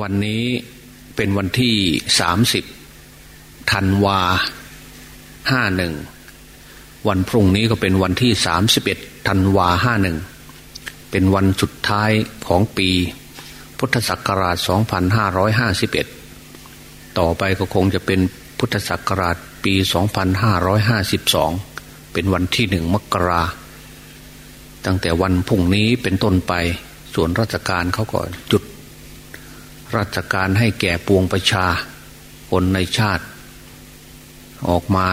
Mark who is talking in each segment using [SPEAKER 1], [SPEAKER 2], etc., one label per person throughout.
[SPEAKER 1] วันนี้เป็นวันที่สามสิบธันวาห้าหนึ่งวันพรุ่งนี้ก็เป็นวันที่สามสิบเอ็ดธันวาห้าหนึ่งเป็นวันสุดท้ายของปี พุทธศักราชสองพันห้าร้อยห้าสิบเอ็ดต่อไปก็คงจะเป็นพุทธศักราชปีสองพันห้าร้อยห้าสิบสองเป็นวันที่หนึ่งมกราตั้งแต่วันพรุ่งนี้เป็นต้นไปส่วนราชการเขาก็หยุด ราชการให้แก่ปวงประชา คนในชาติ ออกมา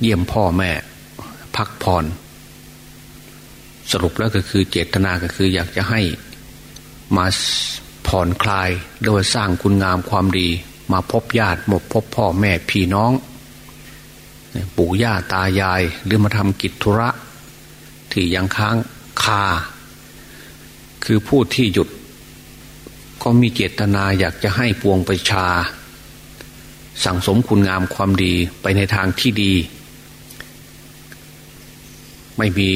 [SPEAKER 1] เยี่ยมพ่อแม่ พักผ่อน สรุปแล้วก็คือเจตนาก็คืออยากจะให้มาผ่อนคลายโดยสร้างคุณงามความดี มาพบญาติมาพบพ่อแม่พี่น้อง ปู่ย่าตายายหรือมาทำกิจธุระ ที่ยังค้างคา คือผู้ที่หยุด ก็มีเจตนาอยากจะให้ปวงประชา สั่งสมคุณงามความดีไปในทางที่ดี ไม่มี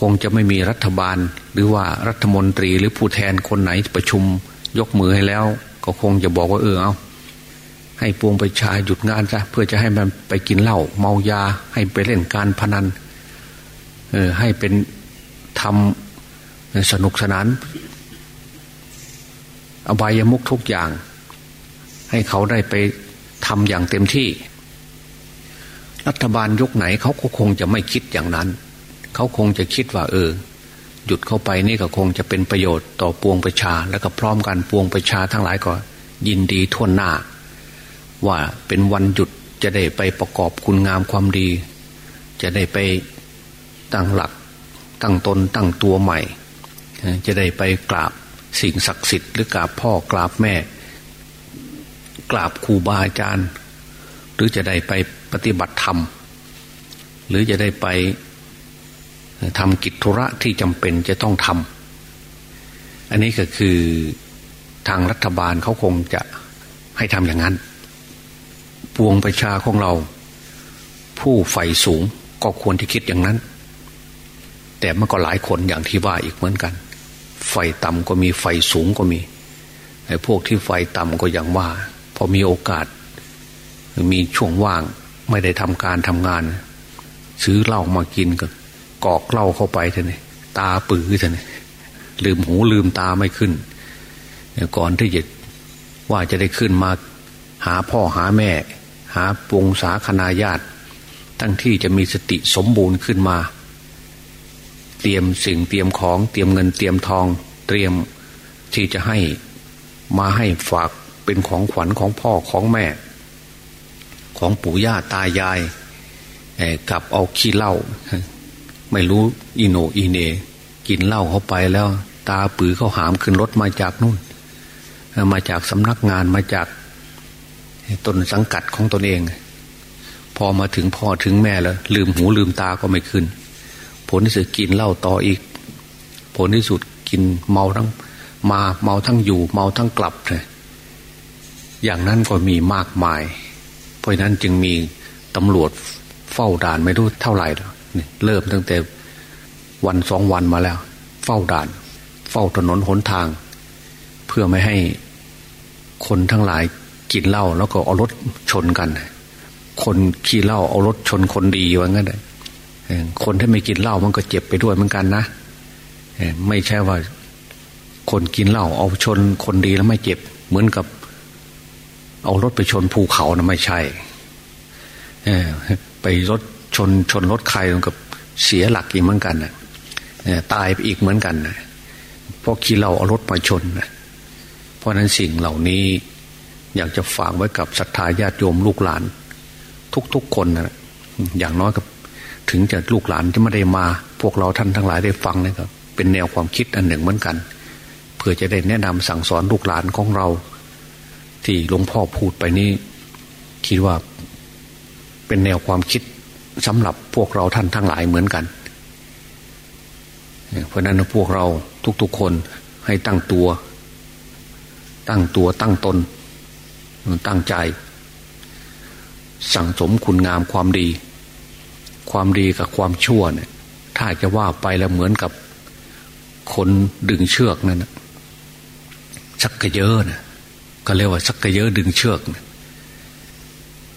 [SPEAKER 1] คงจะไม่มีรัฐบาล หรือว่ารัฐมนตรีหรือผู้แทนคนไหนประชุมยกมือให้แล้ว ก็คงจะบอกว่าเออเอาให้ปวงประชาหยุดงานซะเพื่อจะให้มันไปกินเหล้าเมายา ให้ไปเล่นการพนันเออให้เป็นทำสนุกสนาน อบายมุกทุกอย่าง ให้เขาได้ไปทำอย่างเต็มที่ รัฐบาลยุคไหนเขาก็คงจะไม่คิดอย่างนั้น เขาคงจะคิดว่า เออ หยุดเข้าไปนี่ก็คงจะเป็นประโยชน์ต่อปวงประชา แล้วก็พร้อมกันปวงประชาทั้งหลายก็ ยินดีทวนหน้า ว่าเป็นวันหยุดจะได้ไปประกอบคุณงามความดี จะได้ไปตั้งหลัก ตั้งตนตั้งตัวใหม่ จะได้ไปกราบ สิ่งศักดิ์สิทธิ์หรือกราบพ่อกราบแม่ กราบครูบาอาจารย์ หรือจะได้ไปปฏิบัติธรรม หรือจะได้ไปทำกิจธุระที่จำเป็นจะต้องทำอันนี้ก็คือทางรัฐบาลเขาคงจะให้ทำอย่างนั้น ปวงประชาของเรา ผู้ใฝ่สูงก็ควรที่คิดอย่างนั้น แต่มันก็หลายคนอย่างที่ว่าอีกเหมือนกัน ไฟต่ำก็มีไฟสูงก็มีไอ้พวกที่ไฟต่ำก็อย่างว่า พอมีโอกาส มีช่วงว่างไม่ได้ทำการทำงาน ซื้อเหล้ามากินก็กอกเหล้าเข้าไปท่านี่ตาปื้อท่านี่ลืมหูลืมตาไม่ขึ้น ก่อนที่จะว่าจะได้ขึ้นมาหาพ่อหาแม่ หาปวงสาคณาญาติตั้งที่จะมีสติสมบูรณ์ขึ้นมา เตรียมสิ่งเตรียมของเตรียมเงินเตรียมทอง เตรียมที่จะให้มาให้ฝากเป็นของขวัญของพ่อของแม่ ของปู่ย่าตายายกับเอาขี้เหล้าไม่รู้อีโนอีเน กินเหล้าเข้าไปแล้ว ตาปือเขาหามขึ้นรถมาจากนู่น มาจากสำนักงานมาจากตนสังกัดของตนเอง พอมาถึงพ่อถึงแม่แล้ว ลืมหูลืมตาก็ไม่ขึ้น ผลที่สุดกินเหล้าต่ออีก ผลที่สุดกินเมาทั้งมาเมาทั้งอยู่ เมาทั้งกลับเลยอย่างนั้นก็มีมากมาย เพราะนั้นจึงมีตำรวจเฝ้าด่านไม่รู้เท่าไหร่แล้วเริ่มตั้งแต่วันสองวันมาแล้ว เฝ้าด่าน เฝ้าถนนหนทาง เพื่อไม่ให้คนทั้งหลายกินเหล้าแล้วก็เอารถชนกัน คนขี่เหล้าเอารถชนคนดีว่างั้นเลย คนที่ไม่กินเหล้ามันก็เจ็บไปด้วยเหมือนกันนะไม่ใช่ว่า คนกินเหล้าเอาชนคนดีแล้วไม่เจ็บ เหมือนกับ เอารถไปชนภูเขานะไม่ใช่ไปรถชนชนรถใครมันกับเสียหลักอีกเหมือนกันนะตายไปอีกเหมือนกันนะเพราะขี้เหล้าเอารถมาชนนะเพราะนั้นสิ่งเหล่านี้อยากจะฝากไว้กับศรัทธาญาติโยมลูกหลาน ทุกๆคนนะอย่างน้อยกับ ถึงจะลูกหลานจะไม่ได้มา พวกเราท่านทั้งหลายได้ฟังนะครับ เป็นแนวความคิดอันหนึ่งเหมือนกัน เพื่อจะได้แนะนำสั่งสอนลูกหลานของเรา ที่หลวงพ่อพูดไปนี้ คิดว่าเป็นแนวความคิดสำหรับพวกเราท่านทั้งหลายเหมือนกัน เพราะนั้นพวกเราทุกๆคนให้ตั้งตัว ตั้งตัวตั้งตน ตั้งใจ สั่งสมคุณงามความดี ความดีกับความชั่วเนี่ย ถ้าจะว่าไปแล้วเหมือนกับคนดึงเชือกนั่นชักกระเยอะนะก็เรียกว่าชักกระเยอะดึงเชือกนะ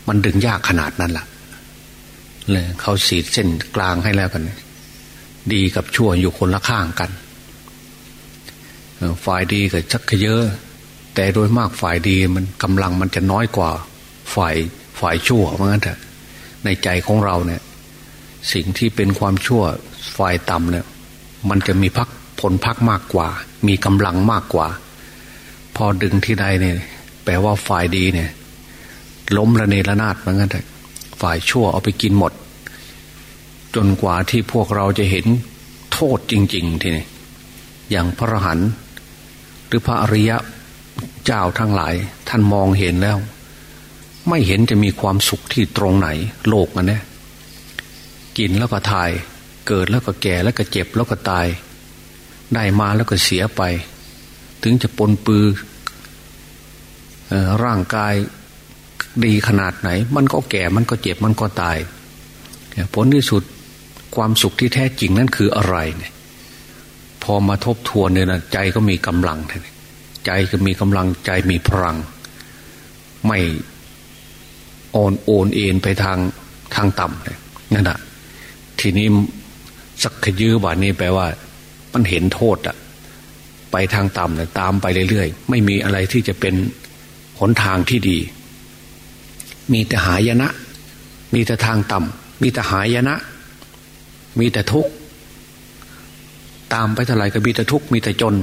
[SPEAKER 1] มันดึงยากขนาดนั้นละ่ะเลยเขาสีดเส้นกลางให้แล้วกัน ดีกับชั่วอยู่คนละข้างกันฝ่ายดีกับชักกระเยอะ แต่โดยมากฝ่ายดีมันกำลังมันจะน้อยกว่า ฝ่ายฝ่ายชั่วเหมือนกันแต่ในใจของเราเนี่ย สิ่งที่เป็นความชั่วฝ่ายต่ำเนี่ยมันจะมีพักผลพักมากกว่า มีกำลังมากกว่า พอดึงที่ใดเนี่ย แปลว่าฝ่ายดีเนี่ย ล้มระเนระนาดเหมือนกันแต่ฝ่ายชั่วเอาไปกินหมด จนกว่าที่พวกเราจะเห็นโทษจริง ๆ ทีนี้อย่างพระอรหันต์หรือพระอริยะเจ้าทั้งหลาย ท่านมองเห็นแล้ว ไม่เห็นจะมีความสุขที่ตรงไหน โลกอันนี้ กินแล้วก็ทาย เกิดแล้วก็แก่แล้วก็เจ็บแล้วก็ตาย ได้มาแล้วก็เสียไป ถึงจะปนปือร่างกายดีขนาดไหน มันก็แก่มันก็เจ็บมันก็ตาย ผลที่สุดความสุขที่แท้จริงนั่นคืออะไรเนี่ยพอมาทบทวนเนี่ยนะใจก็มีกำลัง ใจก็มีกำลังใจมีพลัง ไม่อ่อนโอนเอ็นไปทางทางต่ำเลยนั่นแหะ ทีนี้สักขยื้อบานี้แปลว่า มันเห็นโทษอะไปทางต่ำเลยตามไปเรื่อยๆ ไม่มีอะไรที่จะเป็นหนทางที่ดี มีแต่หายนะ มีแต่ทางต่ำมีแต่หายนะ มีแต่ทุกข์ตามไปเท่าไหร่ก็มีแต่ทุกข์มีแต่จน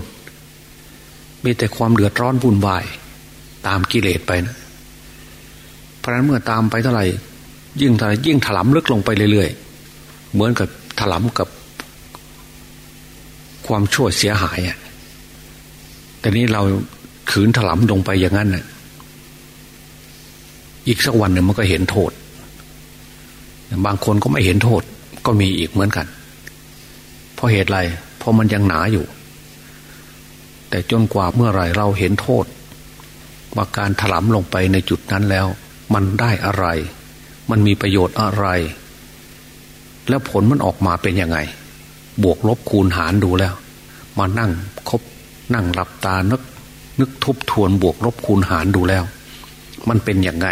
[SPEAKER 1] มีแต่ความเดือดร้อนวุ่นวาย ตามกิเลสไปนะเพราะนั้นเมื่อตามไปเท่าไหร่ยิ่งเท่าไหร่ยิ่งถลำลึกลงไปเรื่อยๆ เหมือนกับถลำกับความชั่วเสียหายอะแต่นี้เราขืนถลำลงไปอย่างนั้นน่ะอีกสักวันหนึ่งมันก็เห็นโทษ บางคนก็ไม่เห็นโทษ ก็มีอีกเหมือนกัน เพราะเหตุไร เพราะมันยังหนาอยู่ แต่จนกว่าเมื่อไรเราเห็นโทษ ว่าการถลำลงไปในจุดนั้นแล้ว มันได้อะไร มันมีประโยชน์อะไร แล้วผลมันออกมาเป็นยังไง บวกลบคูณหารดูแล้ว มานั่งคบนั่งหลับตานึกนึกทบทวนบวกลบคูณหารดูแล้ว มันเป็นย่างไง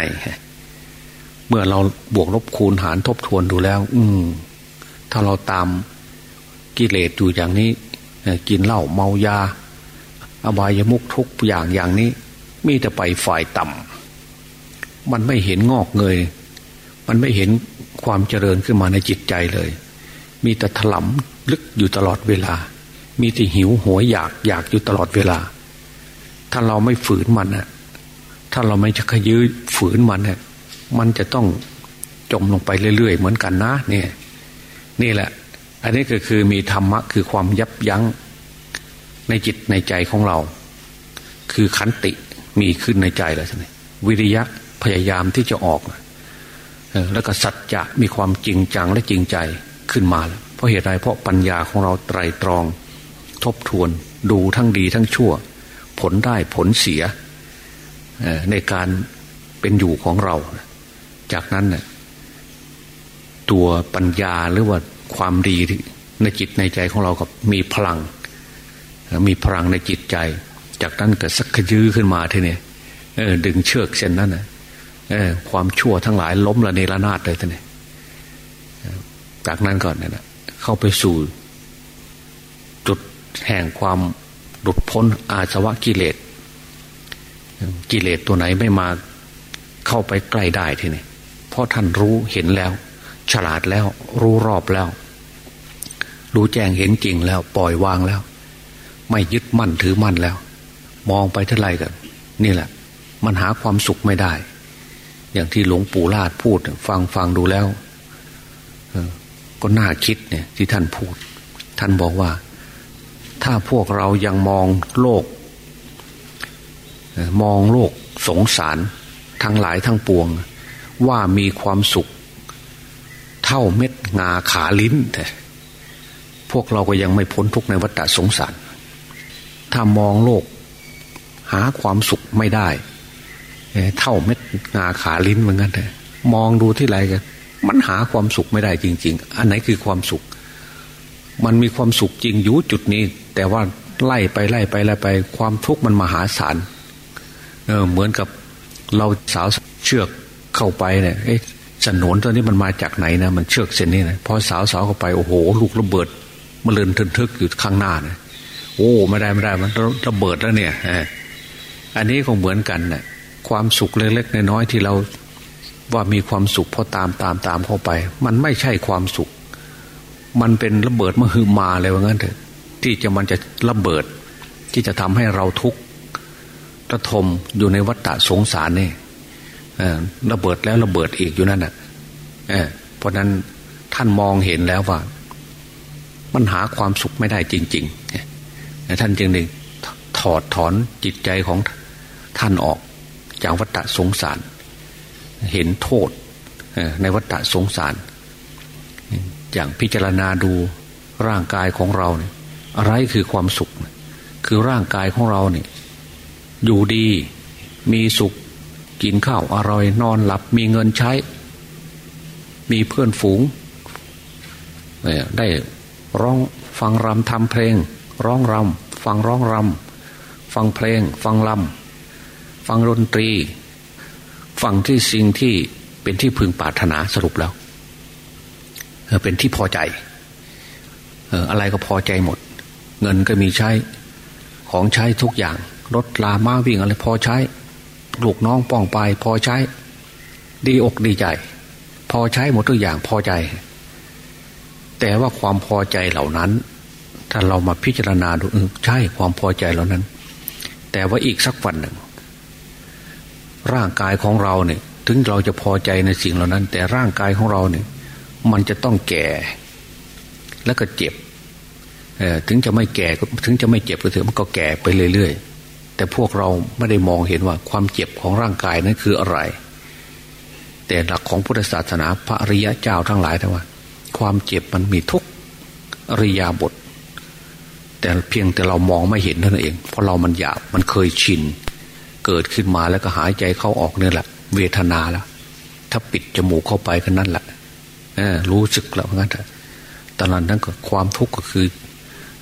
[SPEAKER 1] เมื่อเราบวกลบคูณหารทบทวนดูแล้ว อืมถ้าเราตามกิเลสอยู่อย่างนี้กินเหล้าเมายา อบายมุกทุกอย่างอย่างนี้ มีแต่ไปฝ่ายต่ำมันไม่เห็นงอกเงย มันไม่เห็น ความเจริญขึ้นมาในจิตใจเลย มีแต่ถลำลึกอยู่ตลอดเวลา มีแต่หิวโหยอยากอยากอยู่ตลอดเวลา ถ้าเราไม่ฝืนมันอะถ้าเราไม่จะขยื้อฝืนมันเนี่ยมันจะต้องจมลงไปเรื่อย ๆ เหมือนกันนะเนี่ยนี่แหละ อันนี้ก็คือมีธรรมะคือความยับยั้งในจิตในใจของเรา คือขันติมีขึ้นในใจแล้วใช่ไหมวิริยะพยายามที่จะออก แล้วก็สัจจะมีความจริงจังและจริงใจขึ้นมาแล้วเพราะเหตุใดเพราะปัญญาของเราไตรตรอง ทบทวนดูทั้งดีทั้งชั่ว ผลได้ผลเสียในการเป็นอยู่ของเรา จากนั้นเนี่ยตัวปัญญาหรือว่าความดีในจิตในใจของเรากับมีพลัง มีพลังในจิตใจ จากนั้นก็สักยื้อขึ้นมาทีนี้ดึงเชือกเส้นนั้นนะ ความชั่วทั้งหลายล้มละเนระนาดเลยทีนี้จากนั้นก่อนเนี่ยเข้าไปสู่จุดแห่งความหลุดพ้นอาสวะกิเลส กิเลสตัวไหนไม่มาเข้าไปใกล้ได้ทีนี้เพราะท่านรู้เห็นแล้ว ฉลาดแล้ว รู้รอบแล้ว รู้แจ้งเห็นจริงแล้ว ปล่อยวางแล้ว ไม่ยึดมั่นถือมั่นแล้ว มองไปเท่าไรกันนี่แหละ มันหาความสุขไม่ได้ อย่างที่หลวงปู่ลาดพูด ฟังฟังดูแล้วก็น่าคิดเนี่ยที่ท่านพูด ท่านบอกว่า ถ้าพวกเรายังมองโลก มองโลกสงสารทั้งหลายทั้งปวง ว่ามีความสุข เท่าเม็ดงาขาลิ้นแต่พวกเราก็ยังไม่พ้นทุกในวัฏสงสาร ถ้ามองโลก หาความสุขไม่ได้ เท่าเม็ดงาขาลิ้นเหมือนกันแต่มองดูที่ไรกันมันหาความสุขไม่ได้จริง ๆ อันไหนคือความสุข มันมีความสุขจริงอยู่จุดนี้ แต่ว่าไล่ไปไล่ไปไล่ไป ความทุกข์มันมหาศาลเออเหมือนกับเราสาวเชือกเข้าไปเนี่ยเอ๊ะสนนตัวนี้มันมาจากไหนนะมันเชือกเส้นนี้นะพอสาวสาวเข้าไปโอ้โห ลูกระเบิดมันเลินทึนทึกอยู่ข้างหน้านะโอ้ไม่ได้ไม่ได้มันระเบิดแล้วเนี่ยอันนี้คงเหมือนกันนะ่ะ ความสุขเล็กๆน้อยๆที่เราว่ามีความสุขพอตามตามตามเข้าไป มันไม่ใช่ความสุข มันเป็นระเบิดมหึมาเลยว่างั้นเถอะที่จะมันจะระเบิด ที่จะทำให้เราทุกข์ระทมอยู่ในวัฏฏะสงสารนี่ระเบิดแล้วระเบิดอีกอยู่นั่นน่ะเพราะนั้นท่านมองเห็นแล้วว่า มันหาความสุขไม่ได้จริง ๆ ท่านจึงหนึ่งถอดถอนจิตใจของท่านออก จากวัฏสงสาร เห็นโทษในวัฏสงสาร อย่างพิจารณาดูร่างกายของเราเนี่ยอะไรคือความสุข คือร่างกายของเราเนี่ยอยู่ดีมีสุขกินข้าวอร่อยนอนหลับมีเงินใช้ มีเพื่อนฝูง ได้ร้องฟังรำทำเพลง ร้องรำฟังร้องรำฟังเพลง ฟังรำ ฟังดนตรี ฟังที่สิ่งที่เป็นที่พึงปรารถนาสรุปแล้วเป็นที่พอใจอะไรก็พอใจหมด เงินก็มีใช้ของใช้ทุกอย่างรถลาม้าวิ่งอะไรพอใช้ลูกน้องป้องไปพอใช้ ดีอกดีใจ พอใช้หมดทุกอย่างพอใจ แต่ว่าความพอใจเหล่านั้น ถ้าเรามาพิจารณาดูใช่ความพอใจเหล่านั้น แต่ว่าอีกสักวันหนึ่ง ร่างกายของเราเนี่ย ถึงเราจะพอใจในสิ่งเหล่านั้น แต่ร่างกายของเราเนี่ย มันจะต้องแก่ แล้วก็เจ็บถึงจะไม่แก่ถึงจะไม่เจ็บก็เถอะมันก็แก่ไปเรื่อยๆแต่พวกเราไม่ได้มองเห็นว่าความเจ็บของร่างกายนั้นคืออะไร แต่หลักของพุทธศาสนาพระอริยะเจ้าทั้งหลายทั้งว่า ความเจ็บมันมีทุกอริยาบท แต่เพียงแต่เรามองไม่เห็นเท่านั้นเอง เพราะเรามันหยาบมันเคยชิน เกิดขึ้นมาแล้วก็หายใจเข้าออกเนี่ยแหละ เวทนาล้วถ้าปิดจมูกเข้าไปก็นั่นแหละรู้สึกแล้วงั้นตอนนั้นนั่นก็ความทุกข์ก็คือ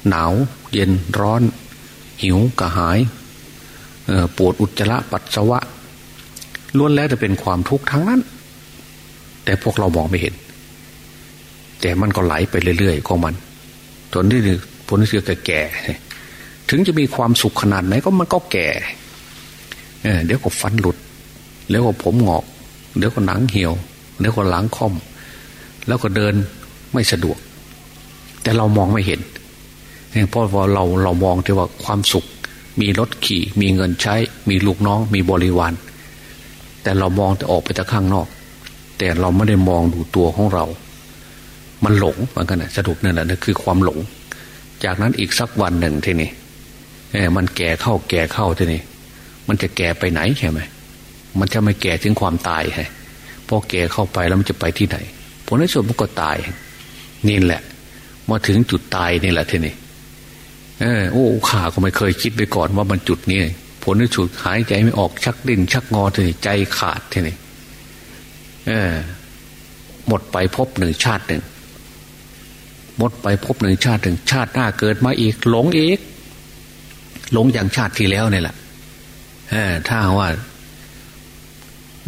[SPEAKER 1] หนาว เย็นร้อน หิวกระหายปวดอุจจาระปัสสาวะล้วนแล้วจะเป็นความทุกข์ทั้งนั้น แต่พวกเรามองไม่เห็น แต่มันก็ไหลไปเรื่อยๆของมันจนที่ผลที่สุดแก่ถึงจะมีความสุขขนาดไหนก็มันก็แก่ เดี๋ยวก็ฟันหลุดเดี๋ยวก็ผมหงอก เดี๋ยวก็หนังเหี่ยว เดี๋ยวก็หลังค่อม แล้วก็เดินไม่สะดวก แต่เรามองไม่เห็นเพราะว่าเราเรามองที่ว่าความสุข มีรถขี่ มีเงินใช้ มีลูกน้อง มีบริวาร แต่เรามองแต่ออกไปจากข้างนอก แต่เราไม่ได้มองดูตัวของเรา มันหลงเหมือนกันนะสรุปนั่นแหละนั่นคือความหลง จากนั้นอีกสักวันหนึ่งทีนี้มันแก่เข้าแก่เข้าทีนี้ มันจะแก่ไปไหนใช่ไหมมันจะไม่แก่ถึงความตายไงพอแก่เข้าไปแล้วมันจะไปที่ไหนผลในสุดมันก็ตายนี่แหละมาถึงจุดตายนี่แหละทีนี้เออโอ้ข้าก็ไม่เคยคิดไปก่อนว่ามันจุดนี้ผลที่สุดหายใจไม่ออกชักดิ้นชักงอทีนี้ใจขาดทีนี้เออ หมดไปพบหนึ่งชาติหนึ่งหมดไปพบหนึ่งชาติหนึ่งชาติหน้าเกิดมาอีก หลงอีก หลงอย่างชาติที่แล้วนี่แหละ ถ้าว่า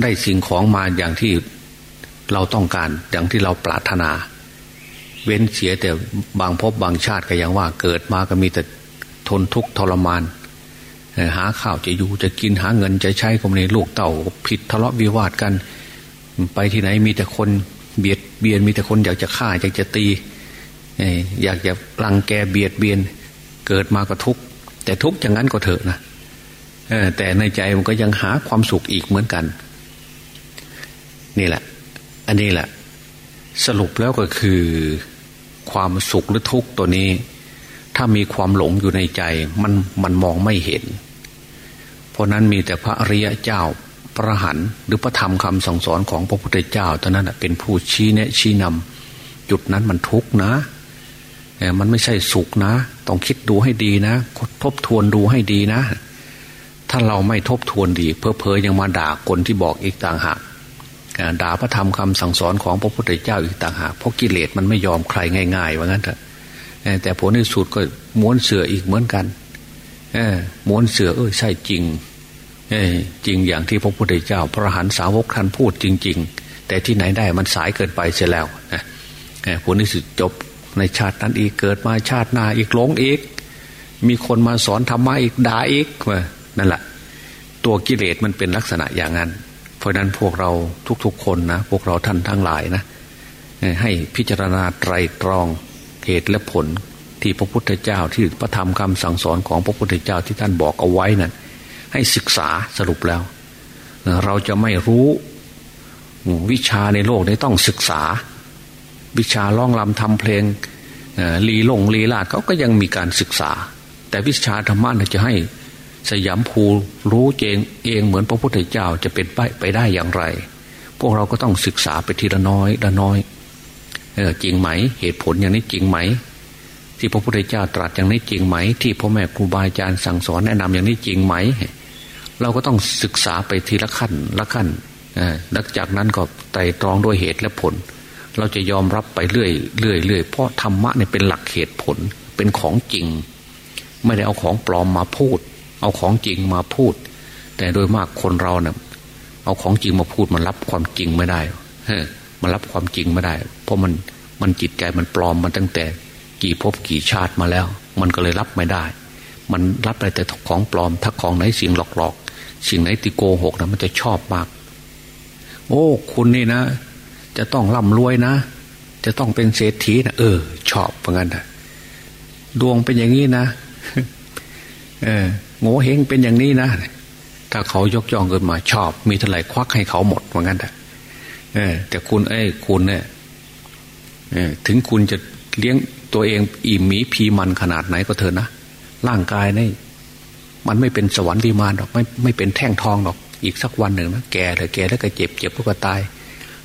[SPEAKER 1] ได้สิ่งของมาอย่างที่เราต้องการอย่างที่เราปรารถนา เว้นเสียแต่บางพบบางชาติก็ยังว่าเกิดมาก็มีแต่ทนทุกข์ทรมาน หาข้าวจะอยู่จะกินหาเงินจะใช้ก็ไม่ลูกเต่าผิดทะเลาะวิวาทกัน ไปที่ไหนมีแต่คนเบียดเบียนมีแต่คนอยากจะฆ่าอยากจะตีอยากจะรังแกเบียดเบียน เกิดมาก็ทุกข์แต่ทุกข์อย่างนั้นก็เถอะนะ แต่ในใจมันก็ยังหาความสุขอีกเหมือนกัน นี่แหละ อันนี้แหละ สรุปแล้วก็คือ ความสุขหรือทุกข์ตัวนี้ ถ้ามีความหลงอยู่ในใจ มันมันมองไม่เห็น เพราะนั้นมีแต่พระอริยเจ้าพระหันหรือพระธรรมคำสั่งสอนของพระพุทธเจ้าเท่านั้นเป็นผู้ชี้แนะชี้นำจุดนั้นมันทุกข์นะมันไม่ใช่สุขนะ ต้องคิดดูให้ดีนะ ทบทวนดูให้ดีนะ ถ้าเราไม่ทบทวนดีเพอเพอยังมาด่าคนที่บอกอีกต่างหากด่าพระธรรมคำสั่งสอนของพระพุทธเจ้าอีกต่างหากเพราะกิเลสมันไม่ยอมใครง่ายๆว่างั้นเถอะแต่ผลในสุดก็ม้วนเสืออีกเหมือนกันม้วนเสือเออใช่จริงจริงอย่างที่พระพุทธเจ้า พระหันสาวกท่านพูดจริง ๆ แต่ที่ไหนได้มันสายเกินไปเสียแล้วผลในสุดจบในชาตินั้นอีกเกิดมาชาติหน้าอีกหลงอีก มีคนมาสอนธรรมะอีกด่าอีก นั่นแหละตัวกิเลสมันเป็นลักษณะอย่างนั้น เพราะนั้นพวกเราทุกๆคนนะพวกเราท่านทั้งหลายนะให้พิจารณาไตรตรองเหตุและผลที่พระพุทธเจ้าที่พระธรรมคำสั่งสอนของพระพุทธเจ้าที่ท่านบอกเอาไว้นะั้นให้ศึกษาสรุปแล้ว เราจะไม่รู้วิชาในโลกนี้ต้องศึกษา วิชาล่องลำทำเพลงลีลงลีลาดเขาก็ยังมีการศึกษา แต่วิชาธรรมะจะให้ สยามภูรู้เองเองเหมือนพระพุทธเจ้าจะเป็นไปไปได้อย่างไร พวกเราก็ต้องศึกษาไปทีละน้อยละน้อยเออจริงไหม เหตุผลอย่างนี้จริงไหม ที่พระพุทธเจ้าตรัสอย่างนี้จริงไหม ที่พ่อแม่ครูบาอาจารย์สั่งสอนแนะนำอย่างนี้จริงไหม เราก็ต้องศึกษาไปทีละขั้นละขั้นหลังจากนั้นก็ไต่ตรองด้วยเหตุและผล เราจะยอมรับไปเรื่อยเรื่อยเรื่อยเพราะธรรมะเนี่ยเป็นหลักเหตุผลเป็นของจริง ไม่ได้เอาของปลอมมาพูด เอาของจริงมาพูด แต่โดยมากคนเราเนี่ยเอาของจริงมาพูดมันรับความจริงไม่ได้มันรับความจริงไม่ได้ เพราะมันมันจิตใจมันปลอมมันตั้งแต่กี่ภพกี่ชาติมาแล้ว มันก็เลยรับไม่ได้ มันรับได้แต่ของปลอม ถ้าของไหนสิ่งหลอกๆสิ่งไหนติโกหกนะมันจะชอบมาก โอ้ คุณนี่นะ จะต้องร่ำรวยนะ จะต้องเป็นเศรษฐีนะเออ ชอบเหมือนกันนะดวงเป็นอย่างนี้นะ เออ โง่เฮงเป็นอย่างนี้นะ ถ้าเขายกย่องเกินมาชอบ มีเท่าไหร่ควักให้เขาหมดเหมือนกันแต่แต่คุณเอ้คุณเนี่ยถึงคุณจะเลี้ยงตัวเองอิ่มมีพีมันขนาดไหนก็เถอะนะร่างกายนี่มันไม่เป็นสวรรค์วิมานหรอกไม่ไม่เป็นแท่งทองหรอก อีกสักวันหนึ่งนะแก่เลยแก่แล้วก็เจ็บเจ็บแล้วก็ตาย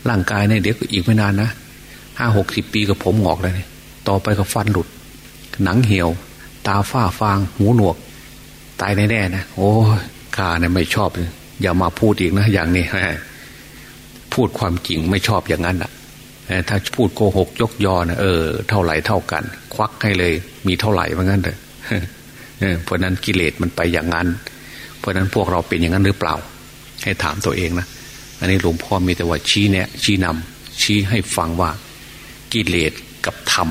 [SPEAKER 1] ร่างกายเนี่ยเดี๋ยวอีกไม่นานนะห้าหกสิบปีกับผมหงอกเลยต่อไปก็ฟันหลุด หนังเหี่ยว ตาฝ้าฟาง หูหนวก ตายแน่ๆนะโอ้ข้าเนี่ยไม่ชอบอย่ามาพูดอีกนะ อย่างนี้พูดความจริงไม่ชอบอย่างนั้นอะถ้าพูดโกหกยกยอนะเออเท่าไหร่เท่ากัน ควักให้เลย มีเท่าไหร่เหมือนกันเลยเพราะนั้นกิเลสมันไปอย่างนั้น เพราะนั้นพวกเราเป็นอย่างนั้นหรือเปล่า ให้ถามตัวเองนะอันนี้หลวงพ่อมีแต่ว่าชี้เนี่ยชี้นำชี้ให้ฟังว่ากิเลสกับธรรม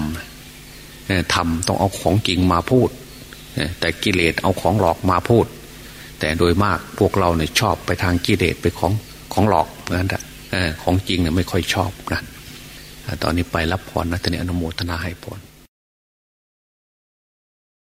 [SPEAKER 1] ธรรมต้องเอาของจริงมาพูด แต่กิเลสเอาของหลอกมาพูด แต่โดยมากพวกเราเนี่ยชอบไปทางกิเลสไปของของหลอกเหมือนกันของจริงเนี่ยไม่ค่อยชอบนะตอนนี้ไปรับพรนะตอนนี้อนุโมทนาให้พร